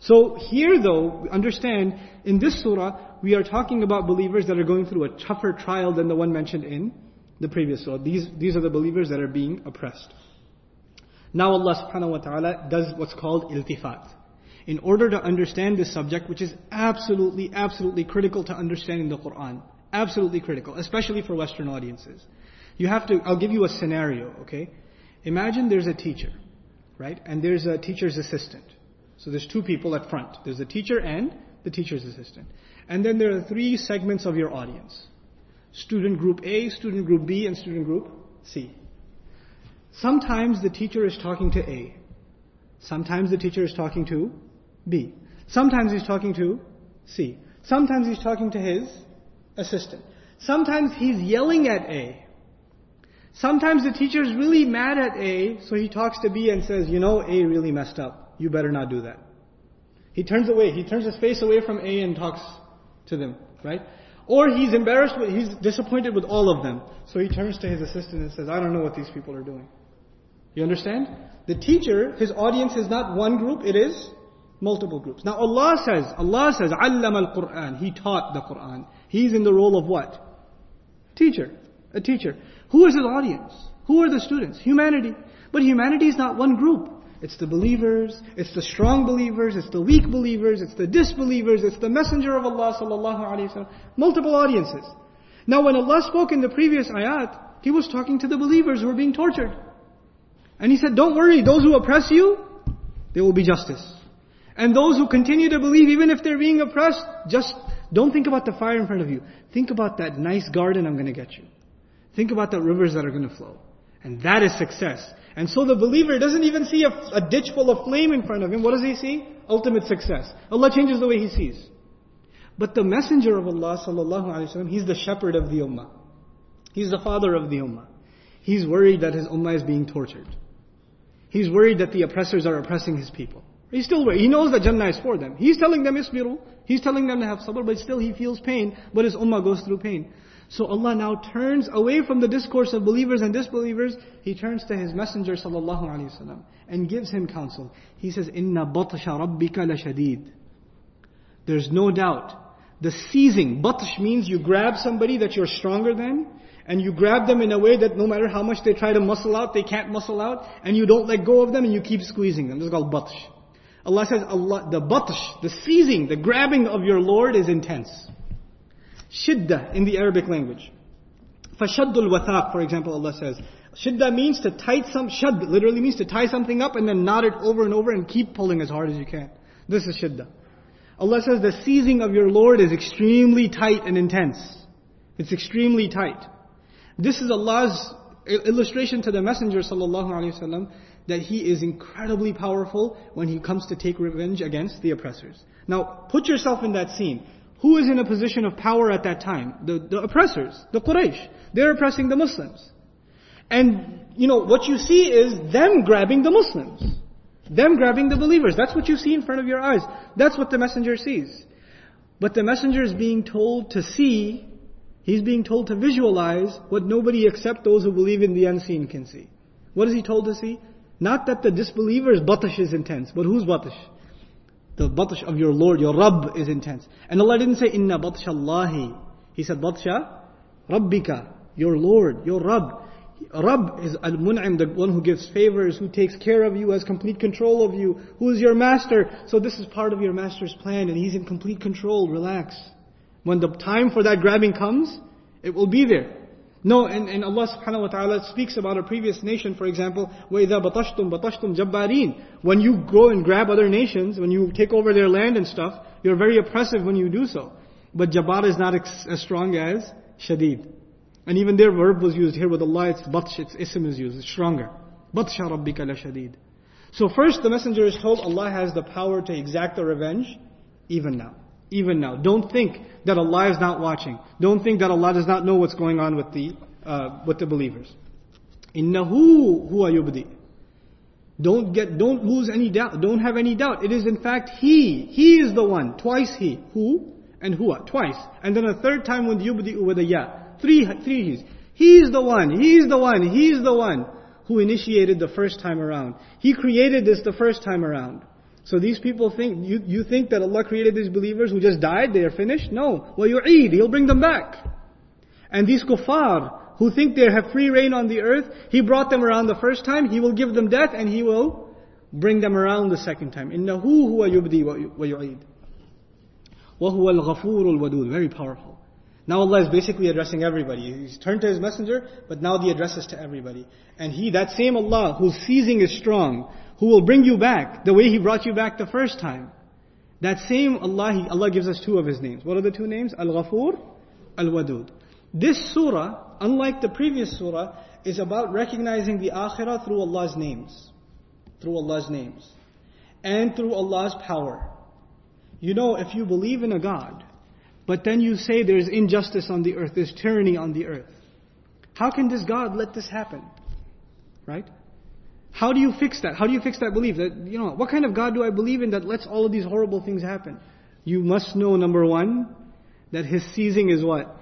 So here though, understand, in this surah, we are talking about believers that are going through a tougher trial than the one mentioned in the previous surah. These, these are the believers that are being oppressed. Now Allah subhanahu wa ta'ala does what's called iltifat. In order to understand this subject, which is absolutely, absolutely critical to understanding the Quran. Absolutely critical, especially for Western audiences. You have to, I'll give you a scenario, okay? Imagine there's a teacher, right? And there's a teacher's assistant. So there's two people at front. There's the teacher and the teacher's assistant. And then there are three segments of your audience. Student group A, student group B, and student group C. Sometimes the teacher is talking to A. Sometimes the teacher is talking to B. Sometimes he's talking to C. Sometimes he's talking to his assistant. Sometimes he's yelling at A. Sometimes the teacher is really mad at A, so he talks to B and says, you know, A really messed up. You better not do that. He turns away. He turns his face away from A and talks to them, right? Or he's embarrassed, with, he's disappointed with all of them. So he turns to his assistant and says, I don't know what these people are doing. You understand? The teacher, his audience is not one group, it is multiple groups. Now Allah says, Allah says, Allama al-Quran. He taught the Quran. He's in the role of what? Teacher. A teacher. Who is his audience? Who are the students? Humanity. But humanity is not one group. It's the believers, it's the strong believers, it's the weak believers, it's the disbelievers, it's the messenger of Allah sallallahu alaihi wasallam. Multiple audiences. Now when Allah spoke in the previous ayat, He was talking to the believers who were being tortured. And He said, don't worry, those who oppress you, there will be justice. And those who continue to believe, even if they're being oppressed, just don't think about the fire in front of you. Think about that nice garden I'm going to get you. Think about the rivers that are going to flow. And that is success. And so the believer doesn't even see a, a, ditch full of flame in front of him. What does he see? Ultimate success. Allah changes the way he sees. But the messenger of Allah sallallahu alaihi wasallam, he's the shepherd of the ummah. He's the father of the ummah. He's worried that his ummah is being tortured. He's worried that the oppressors are oppressing his people. He's still worried. He knows that Jannah is for them. He's telling them isbiru. He's telling them to have sabr, but still he feels pain. But his ummah goes through pain. So Allah now turns away from the discourse of believers and disbelievers. He turns to His Messenger sallallahu alaihi wasallam and gives him counsel. He says, "Inna batsha rabbika lashadid." There's no doubt. The seizing, batsh means you grab somebody that you're stronger than, and you grab them in a way that no matter how much they try to muscle out, they can't muscle out, and you don't let go of them and you keep squeezing them. This is called batsh. Allah says, Allah, the batsh, the seizing, the grabbing of your Lord is intense. Shidda in the Arabic language. Fashaddul wathaq, for example, Allah says. Shidda means to tie some, shad literally means to tie something up and then knot it over and over and keep pulling as hard as you can. This is shidda. Allah says the seizing of your Lord is extremely tight and intense. It's extremely tight. This is Allah's illustration to the Messenger wasallam that he is incredibly powerful when he comes to take revenge against the oppressors. Now, put yourself in that scene. Who is in a position of power at that time? The, the oppressors, the Quraysh. They're oppressing the Muslims. And, you know, what you see is them grabbing the Muslims. Them grabbing the believers. That's what you see in front of your eyes. That's what the messenger sees. But the messenger is being told to see, he's being told to visualize what nobody except those who believe in the unseen can see. What is he told to see? Not that the disbelievers' batash is intense, but whose batash? The batsh of your Lord, your Rabb is intense. And Allah didn't say, Inna batshallahi. He said, batsha Rabbika, your Lord, your Rabb. Rabb is Al-Mun'im, the one who gives favors, who takes care of you, has complete control of you, who is your master. So this is part of your master's plan and he's in complete control. Relax. When the time for that grabbing comes, it will be there. No, and, and Allah subhanahu wa ta'ala speaks about a previous nation, for example, وَإِذَا بَطَشْتُمْ بَطَشْتُمْ جَبَّارِينَ When you go and grab other nations, when you take over their land and stuff, you're very oppressive when you do so. But Jabbar is not as strong as Shadid. And even their verb was used here with Allah, it's batsh, its ism is used, it's stronger. بَطْشَ رَبِّكَ لَشَدِيد So first the messenger is told Allah has the power to exact the revenge, even now. Even now. Don't think that Allah is not watching. Don't think that Allah does not know what's going on with the, uh, with the believers. Innahu huwa yubdi. Don't get, don't lose any doubt. Don't have any doubt. It is in fact He. He is the one. Twice He. Who? And huwa. Twice. And then a third time with yubdi with a ya. Three, three He's. He's the one. He's the one. He's the one who initiated the first time around. He created this the first time around. So these people think, you, you think that Allah created these believers who just died, they are finished? No. Wa yu'id, He'll bring them back. And these kuffar, who think they have free reign on the earth, He brought them around the first time, He will give them death, and He will bring them around the second time. إِنَّهُ هُوَ يُبْدِي وَيُعِيدُ وَهُوَ Al Wadud Very powerful. Now Allah is basically addressing everybody. He's turned to His Messenger, but now the address is to everybody. And He, that same Allah whose seizing is strong, who will bring you back the way He brought you back the first time. That same Allah, he, Allah gives us two of His names. What are the two names? Al-Ghafur, Al-Wadud. This surah, unlike the previous surah, is about recognizing the akhirah through Allah's names. Through Allah's names. And through Allah's power. You know, if you believe in a God, but then you say there's injustice on the earth, there's tyranny on the earth. How can this God let this happen? Right? How do you fix that? How do you fix that belief? That you know, what kind of God do I believe in that lets all of these horrible things happen? You must know number one, that his seizing is what?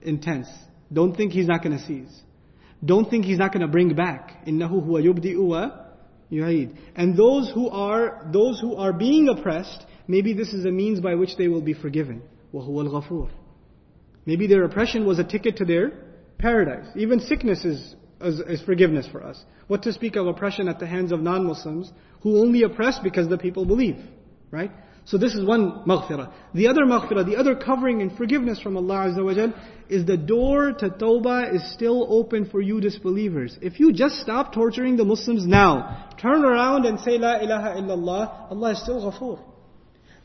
Intense. Don't think he's not gonna seize. Don't think he's not gonna bring back. Innahu huwa yubdi'u wa yu'id. And those who are those who are being oppressed, maybe this is a means by which they will be forgiven. وَهُوَ الْغَفُورُ Maybe their oppression was a ticket to their paradise. Even sickness is, is, is forgiveness for us. What to speak of oppression at the hands of non-Muslims who only oppress because the people believe. Right? So this is one maghfirah. The other maghfirah, the other covering and forgiveness from Allah Azza wa Jal, is the door to tawbah is still open for you disbelievers. If you just stop torturing the Muslims now, turn around and say La ilaha illallah, Allah is still ghafoor.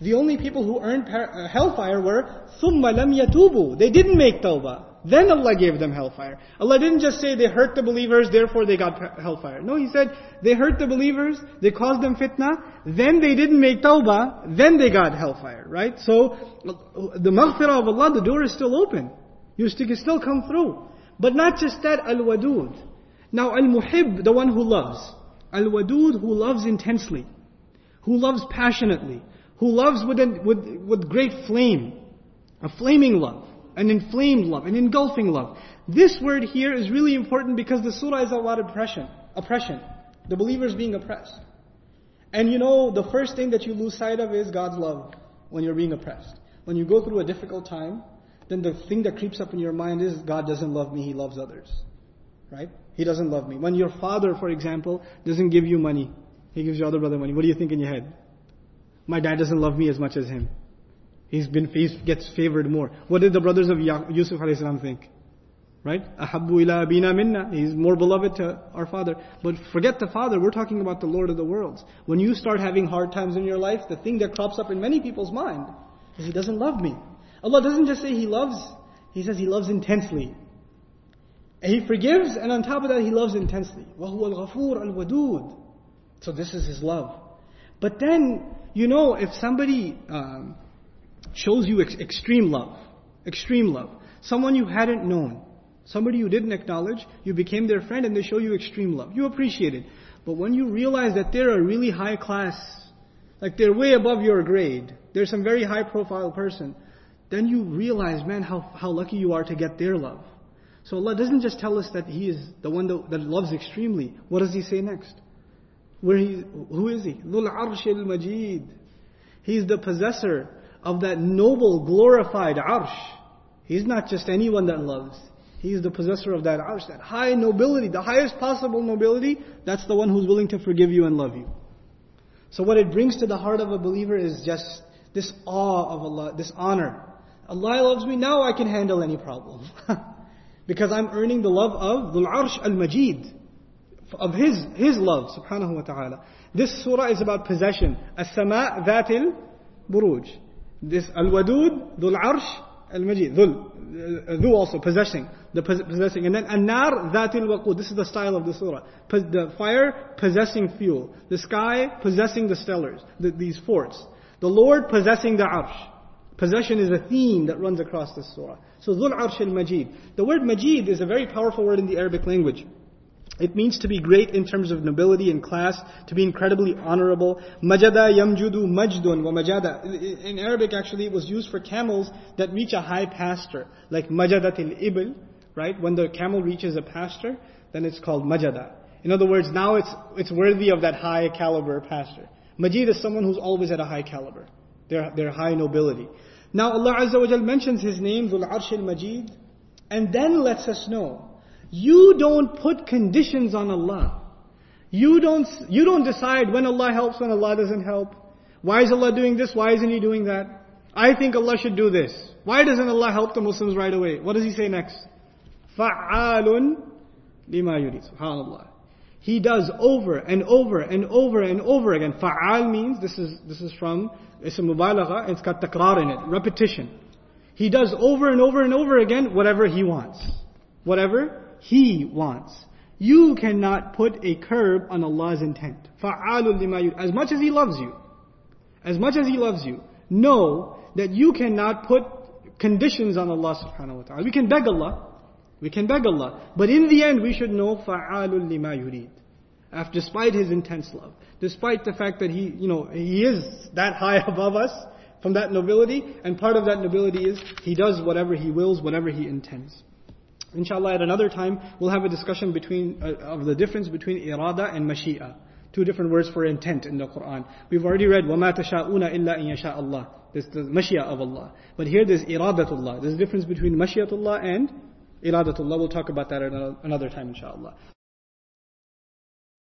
The only people who earned uh, hellfire were ثُمَّ لَمْ يَتُوبُوا They didn't make tawbah. Then Allah gave them hellfire. Allah didn't just say they hurt the believers, therefore they got hellfire. No, He said they hurt the believers, they caused them fitna, then they didn't make tawbah, then they got hellfire, right? So, the maghfirah of Allah, the door is still open. You can still come through. But not just that, al-wadud. Now, al-muhib, the one who loves. Al-wadud, who loves intensely. Who loves passionately who loves with, with, with great flame, a flaming love, an inflamed love, an engulfing love. This word here is really important because the surah is about oppression, oppression, the believers being oppressed. And you know, the first thing that you lose sight of is God's love when you're being oppressed. When you go through a difficult time, then the thing that creeps up in your mind is God doesn't love me, He loves others. Right? He doesn't love me. When your father, for example, doesn't give you money, he gives your other brother money, what do you think in your head? My dad doesn't love me as much as him. He's been, he gets favored more. What did the brothers of Yusuf salam think? Right? Ahabbu ila abina minna. He's more beloved to our father. But forget the father, we're talking about the Lord of the worlds. When you start having hard times in your life, the thing that crops up in many people's mind is he doesn't love me. Allah doesn't just say he loves, he says he loves intensely. And he forgives, and on top of that, he loves intensely. وَهُوَ الْغَفُورُ الْوَدُودُ So this is his love. But then, you know, if somebody um, shows you ex- extreme love, extreme love, someone you hadn't known, somebody you didn't acknowledge, you became their friend and they show you extreme love. You appreciate it. But when you realize that they're a really high class, like they're way above your grade, they're some very high profile person, then you realize, man, how, how lucky you are to get their love. So Allah doesn't just tell us that He is the one that, that loves extremely. What does He say next? Where he, who is he? Dhul Arsh al Majid. He's the possessor of that noble, glorified Arsh. He's not just anyone that loves. He's the possessor of that Arsh, that high nobility, the highest possible nobility. That's the one who's willing to forgive you and love you. So what it brings to the heart of a believer is just this awe of Allah, this honor. Allah loves me, now I can handle any problem. because I'm earning the love of Dhul Arsh al-Majid of His, His love, subhanahu wa ta'ala. This surah is about possession. As-sama' dhatil buruj. This al-wadud, dhul arsh, al-majid. Dhul, uh, dhu also, possessing. The possessing. And then an-nar dhatil waqud. This is the style of the surah. The fire possessing fuel. The sky possessing the stellars, the, these forts. The Lord possessing the arsh. Possession is a theme that runs across this surah. So dhul arsh al-majid. The word majid is a very powerful word in the Arabic language. It means to be great in terms of nobility and class, to be incredibly honorable. Majada yamjudu majdun wa majada. In Arabic actually it was used for camels that reach a high pasture, like majadatil ibil, right? When the camel reaches a pasture, then it's called majada. In other words, now it's, it's worthy of that high caliber pasture. Majid is someone who's always at a high caliber. They're, high nobility. Now Allah Azza wa Jal mentions His name, Dhul Arsh al-Majid, and then lets us know, you don't put conditions on Allah. You don't, you don't decide when Allah helps, when Allah doesn't help. Why is Allah doing this? Why isn't He doing that? I think Allah should do this. Why doesn't Allah help the Muslims right away? What does He say next? فَعَّالٌ لِمَا يُرِيد SubhanAllah. He does over and over and over and over again. Fa'al means, this is, this is from ism mubalagha, it's got takrar in it, repetition. He does over and over and over again whatever he wants. Whatever he wants. You cannot put a curb on Allah's intent. Fa'alul lima As much as He loves you, as much as He loves you, know that you cannot put conditions on Allah subhanahu wa ta'ala. We can beg Allah, we can beg Allah. But in the end, we should know fa'alul lima yurid. After, despite His intense love, despite the fact that He, you know, He is that high above us, from that nobility, and part of that nobility is He does whatever He wills, whatever He intends. Inshallah, at another time, we'll have a discussion between, uh, of the difference between irada and mashi'a. Two different words for intent in the Quran. We've already read, وَمَا تَشَاءُونَ إِلَّا إِن يَشَاءَ اللَّهِ This is the mashia of Allah. But here there's iradatullah. There's a difference between mashiatullah and iradatullah. We'll talk about that at another time, inshallah.